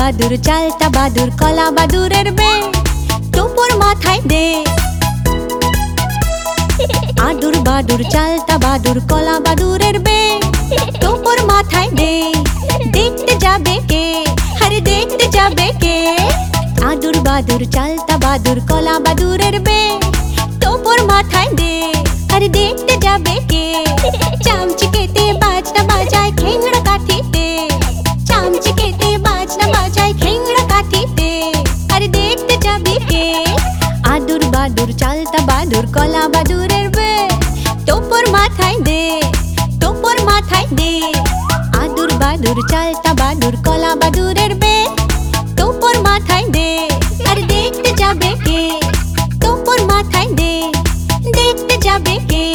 বাদুর চালতা বাদুর, কলা বাদুরের বে টোপর মাথায় দে। আদুর বাদুর চালতা বাদুর, কলা বাদুরের বে টোপর মাথায় দে। দেখতে যাবে কে? আরে দেখতে যাবে কে? আদুর বাদুর চালতা বাদুর, কলা বাদুরের বে টোপর মাথায় দে। আরে দেখতে যাবে কে? চামচিকেতে বাজনা বাজায় খেংড়া কাঠিতে। আরে দেখতে যাবে কে? আদুর বাদুর, চালতা বাদুর, কলা বাদুরের বে। টোপর মাথায় দে, টোপর মাথায় দে। আদুর বাদুর, চালতা বাদুর, কলা বাদুরের বে। টোপর মাথায় দে, আরে দেখতে যাবে কে? টোপর মাথায় দে, দেখতে যাবে কে?